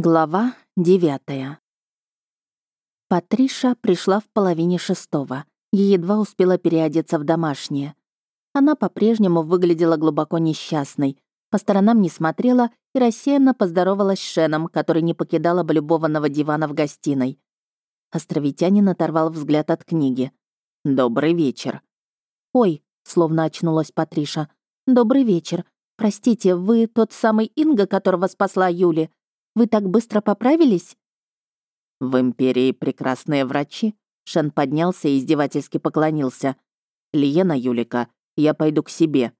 Глава девятая. Патриша пришла в половине шестого и едва успела переодеться в домашнее. Она по-прежнему выглядела глубоко несчастной, по сторонам не смотрела и рассеянно поздоровалась с Шеном, который не покидал облюбованного дивана в гостиной. Островитянин оторвал взгляд от книги. «Добрый вечер». «Ой», — словно очнулась Патриша. «Добрый вечер. Простите, вы тот самый Инга, которого спасла Юли?» Вы так быстро поправились?» «В Империи прекрасные врачи», — Шен поднялся и издевательски поклонился. «Лиена Юлика, я пойду к себе».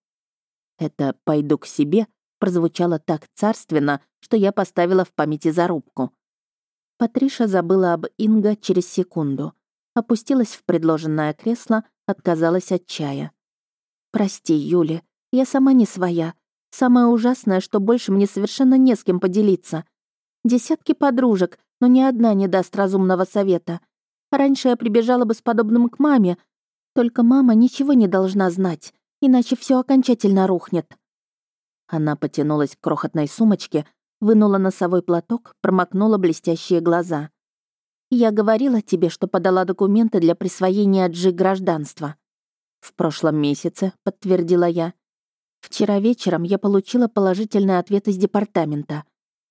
Это «пойду к себе» прозвучало так царственно, что я поставила в памяти зарубку. Патриша забыла об Инго через секунду. Опустилась в предложенное кресло, отказалась от чая. «Прости, Юля, я сама не своя. Самое ужасное, что больше мне совершенно не с кем поделиться. Десятки подружек, но ни одна не даст разумного совета. Раньше я прибежала бы с подобным к маме, только мама ничего не должна знать, иначе все окончательно рухнет. Она потянулась к крохотной сумочке, вынула носовой платок, промокнула блестящие глаза. «Я говорила тебе, что подала документы для присвоения Джи гражданства». «В прошлом месяце», — подтвердила я. «Вчера вечером я получила положительный ответ из департамента.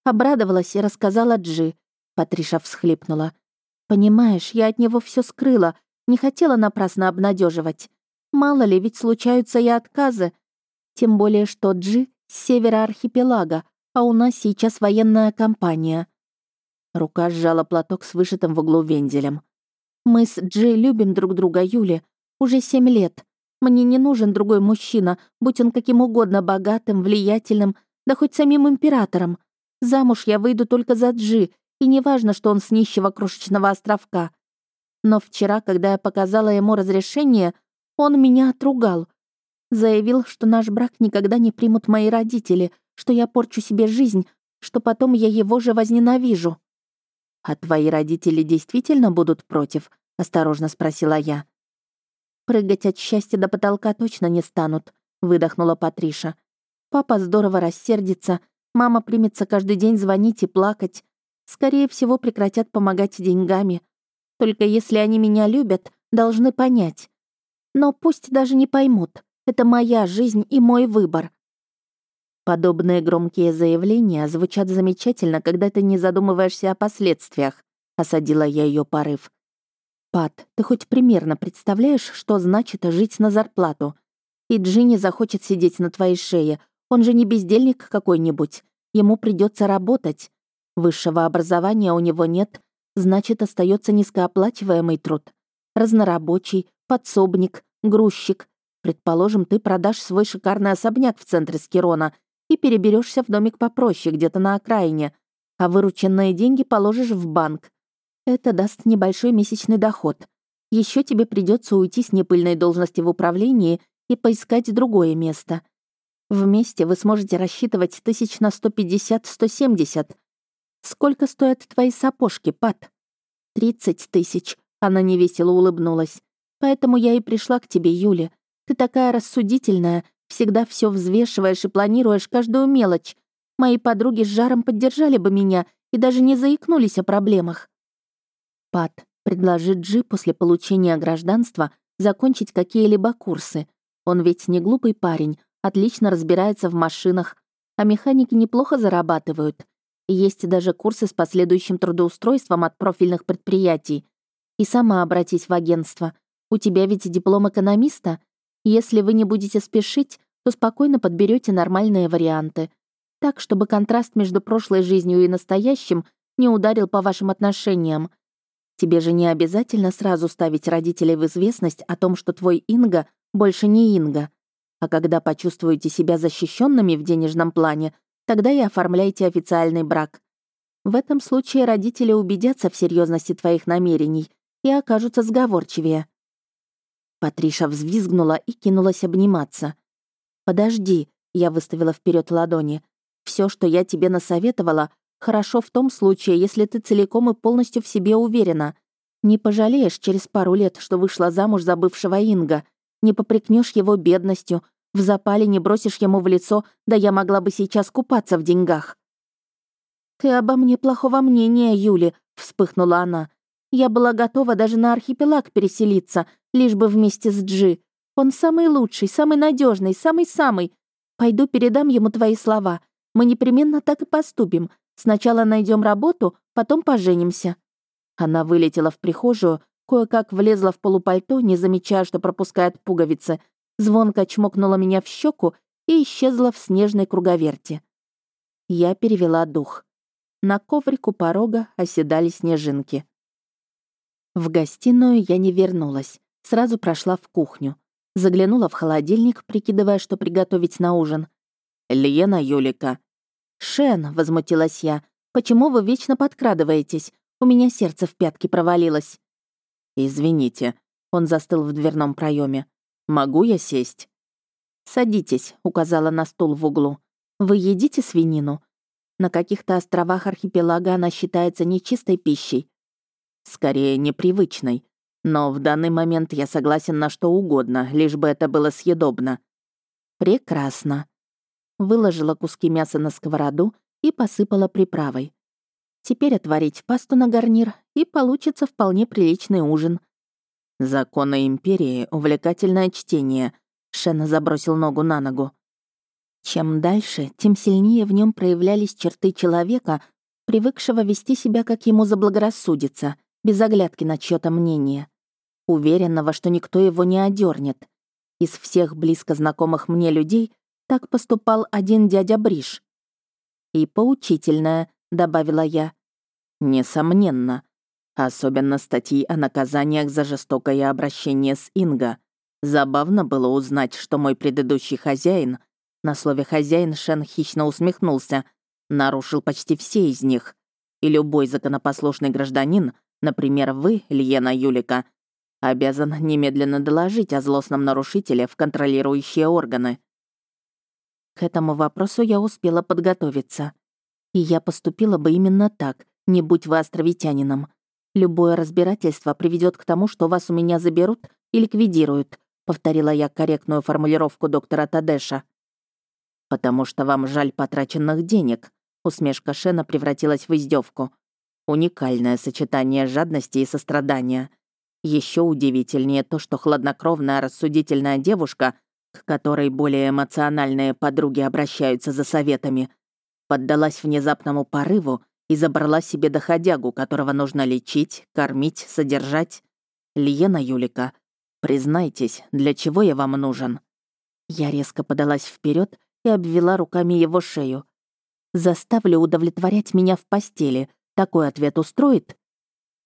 Обрадовалась и рассказала Джи. Патриша всхлипнула. «Понимаешь, я от него все скрыла, не хотела напрасно обнадеживать. Мало ли, ведь случаются и отказы. Тем более, что Джи с севера архипелага, а у нас сейчас военная кампания». Рука сжала платок с вышитым в углу вензелем. «Мы с Джи любим друг друга, Юли. Уже семь лет. Мне не нужен другой мужчина, будь он каким угодно богатым, влиятельным, да хоть самим императором. Замуж я выйду только за Джи, и неважно, что он с нищего крошечного островка. Но вчера, когда я показала ему разрешение, он меня отругал. Заявил, что наш брак никогда не примут мои родители, что я порчу себе жизнь, что потом я его же возненавижу. «А твои родители действительно будут против?» — осторожно спросила я. «Прыгать от счастья до потолка точно не станут», — выдохнула Патриша. «Папа здорово рассердится, Мама примется каждый день звонить и плакать. Скорее всего, прекратят помогать деньгами. Только если они меня любят, должны понять. Но пусть даже не поймут. Это моя жизнь и мой выбор. Подобные громкие заявления звучат замечательно, когда ты не задумываешься о последствиях, осадила я ее порыв. Пат, ты хоть примерно представляешь, что значит жить на зарплату? И Джинни захочет сидеть на твоей шее. Он же не бездельник какой-нибудь. Ему придется работать. Высшего образования у него нет, значит, остается низкооплачиваемый труд. Разнорабочий, подсобник, грузчик. Предположим, ты продашь свой шикарный особняк в центре Скирона и переберешься в домик попроще, где-то на окраине, а вырученные деньги положишь в банк. Это даст небольшой месячный доход. Еще тебе придется уйти с непыльной должности в управлении и поискать другое место — Вместе вы сможете рассчитывать тысяч на 150-170. Сколько стоят твои сапожки, Пат? Тридцать тысяч. Она невесело улыбнулась. Поэтому я и пришла к тебе, Юля. Ты такая рассудительная, всегда все взвешиваешь и планируешь каждую мелочь. Мои подруги с жаром поддержали бы меня и даже не заикнулись о проблемах. Пат, предложи Джи после получения гражданства закончить какие-либо курсы. Он ведь не глупый парень, отлично разбирается в машинах, а механики неплохо зарабатывают. есть даже курсы с последующим трудоустройством от профильных предприятий. И сама обратись в агентство. У тебя ведь диплом экономиста. Если вы не будете спешить, то спокойно подберете нормальные варианты. Так, чтобы контраст между прошлой жизнью и настоящим не ударил по вашим отношениям. Тебе же не обязательно сразу ставить родителей в известность о том, что твой Инга больше не Инга. А когда почувствуете себя защищенными в денежном плане, тогда и оформляйте официальный брак. В этом случае родители убедятся в серьезности твоих намерений и окажутся сговорчивее. Патриша взвизгнула и кинулась обниматься. «Подожди», — я выставила вперед ладони. Все, что я тебе насоветовала, хорошо в том случае, если ты целиком и полностью в себе уверена. Не пожалеешь через пару лет, что вышла замуж за бывшего Инга — не попрекнешь его бедностью, в запале не бросишь ему в лицо, да я могла бы сейчас купаться в деньгах. «Ты обо мне плохого мнения, Юли», — вспыхнула она. «Я была готова даже на архипелаг переселиться, лишь бы вместе с Джи. Он самый лучший, самый надежный, самый-самый. Пойду передам ему твои слова. Мы непременно так и поступим. Сначала найдем работу, потом поженимся». Она вылетела в прихожую, кое-как влезла в полупальто, не замечая, что пропускает пуговицы, звонко чмокнула меня в щеку и исчезла в снежной круговерти. Я перевела дух. На коврику порога оседали снежинки. В гостиную я не вернулась, сразу прошла в кухню. Заглянула в холодильник, прикидывая, что приготовить на ужин. «Лена Юлика». «Шен», — возмутилась я, — «почему вы вечно подкрадываетесь? У меня сердце в пятки провалилось». «Извините», — он застыл в дверном проеме. «Могу я сесть?» «Садитесь», — указала на стул в углу. «Вы едите свинину? На каких-то островах архипелага она считается нечистой пищей». «Скорее, непривычной. Но в данный момент я согласен на что угодно, лишь бы это было съедобно». «Прекрасно». Выложила куски мяса на сковороду и посыпала приправой. Теперь отварить пасту на гарнир, и получится вполне приличный ужин. «Законы Империи — увлекательное чтение», — Шена забросил ногу на ногу. Чем дальше, тем сильнее в нем проявлялись черты человека, привыкшего вести себя, как ему заблагорассудится, без оглядки на чьё-то мнение. Уверенного, что никто его не одернет. Из всех близко знакомых мне людей так поступал один дядя Бриш. «И поучительное», — добавила я. Несомненно. Особенно статьи о наказаниях за жестокое обращение с Инга. Забавно было узнать, что мой предыдущий хозяин, на слове «хозяин» Шен хищно усмехнулся, нарушил почти все из них. И любой законопослушный гражданин, например, вы, Льена Юлика, обязан немедленно доложить о злостном нарушителе в контролирующие органы. К этому вопросу я успела подготовиться. И я поступила бы именно так, не будь вы островитянином. Любое разбирательство приведет к тому, что вас у меня заберут и ликвидируют», — повторила я корректную формулировку доктора Тадеша. «Потому что вам жаль потраченных денег», — усмешка Шена превратилась в издевку. Уникальное сочетание жадности и сострадания. Еще удивительнее то, что хладнокровная рассудительная девушка, к которой более эмоциональные подруги обращаются за советами, поддалась внезапному порыву и забрала себе доходягу, которого нужно лечить, кормить, содержать. Лиена Юлика, признайтесь, для чего я вам нужен?» Я резко подалась вперед и обвела руками его шею. «Заставлю удовлетворять меня в постели. Такой ответ устроит?»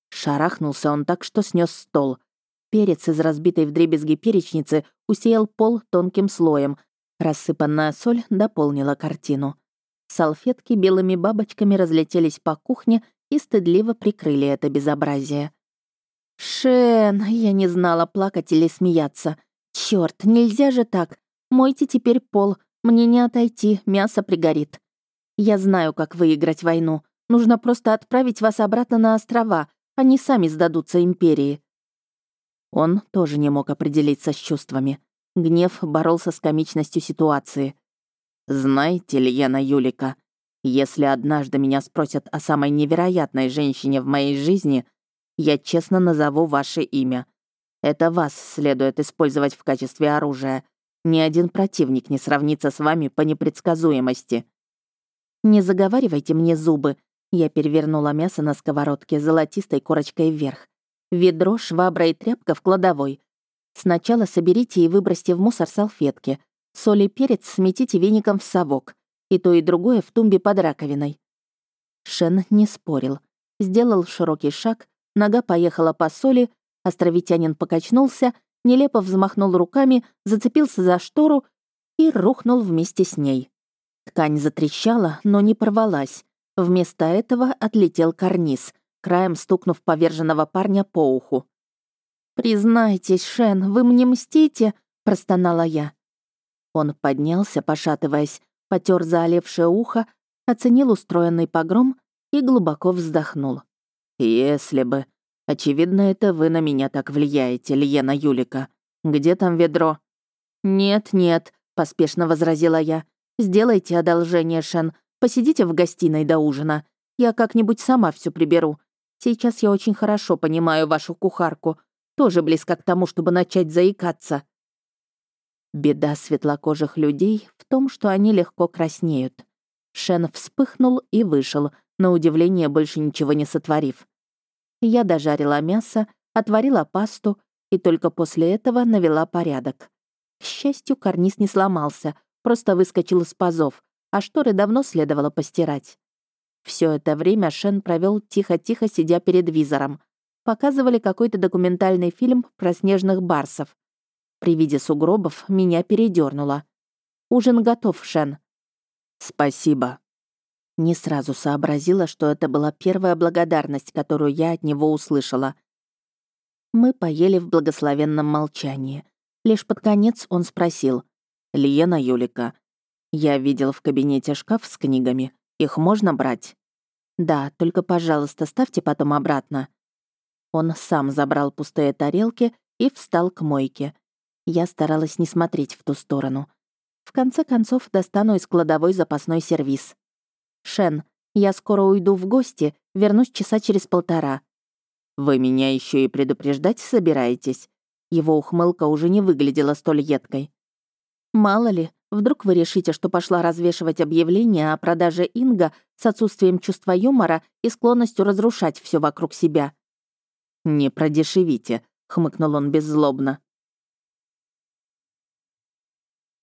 Шарахнулся он так, что снес стол. Перец из разбитой вдребезги перечницы усеял пол тонким слоем. Рассыпанная соль дополнила картину. Салфетки белыми бабочками разлетелись по кухне и стыдливо прикрыли это безобразие. «Шен, я не знала, плакать или смеяться. Черт, нельзя же так. Мойте теперь пол. Мне не отойти, мясо пригорит. Я знаю, как выиграть войну. Нужно просто отправить вас обратно на острова. Они сами сдадутся империи». Он тоже не мог определиться с чувствами. Гнев боролся с комичностью ситуации. Знаете ли, Яна Юлика, если однажды меня спросят о самой невероятной женщине в моей жизни, я честно назову ваше имя. Это вас следует использовать в качестве оружия. Ни один противник не сравнится с вами по непредсказуемости. Не заговаривайте мне зубы. Я перевернула мясо на сковородке золотистой корочкой вверх. Ведро, швабра и тряпка в кладовой. Сначала соберите и выбросьте в мусор салфетки, Соль и перец сметите веником в совок. И то, и другое в тумбе под раковиной. Шен не спорил. Сделал широкий шаг, нога поехала по соли, островитянин покачнулся, нелепо взмахнул руками, зацепился за штору и рухнул вместе с ней. Ткань затрещала, но не порвалась. Вместо этого отлетел карниз, краем стукнув поверженного парня по уху. «Признайтесь, Шен, вы мне мстите?» — простонала я. Он поднялся, пошатываясь, потер заолевшее ухо, оценил устроенный погром и глубоко вздохнул. «Если бы. Очевидно, это вы на меня так влияете, Льена Юлика. Где там ведро?» «Нет, нет», — поспешно возразила я. «Сделайте одолжение, Шен. Посидите в гостиной до ужина. Я как-нибудь сама все приберу. Сейчас я очень хорошо понимаю вашу кухарку. Тоже близко к тому, чтобы начать заикаться». Беда светлокожих людей в том, что они легко краснеют. Шен вспыхнул и вышел, на удивление больше ничего не сотворив. Я дожарила мясо, отварила пасту и только после этого навела порядок. К счастью, карниз не сломался, просто выскочил из пазов, а шторы давно следовало постирать. Все это время Шен провел тихо-тихо, сидя перед визором. Показывали какой-то документальный фильм про снежных барсов. При виде сугробов меня передернуло. «Ужин готов, Шен». «Спасибо». Не сразу сообразила, что это была первая благодарность, которую я от него услышала. Мы поели в благословенном молчании. Лишь под конец он спросил. «Лиена Юлика, я видел в кабинете шкаф с книгами. Их можно брать?» «Да, только, пожалуйста, ставьте потом обратно». Он сам забрал пустые тарелки и встал к мойке. Я старалась не смотреть в ту сторону. В конце концов, достану из кладовой запасной сервиз. «Шен, я скоро уйду в гости, вернусь часа через полтора». «Вы меня еще и предупреждать собираетесь?» Его ухмылка уже не выглядела столь едкой. «Мало ли, вдруг вы решите, что пошла развешивать объявление о продаже Инга с отсутствием чувства юмора и склонностью разрушать все вокруг себя». «Не продешевите», — хмыкнул он беззлобно.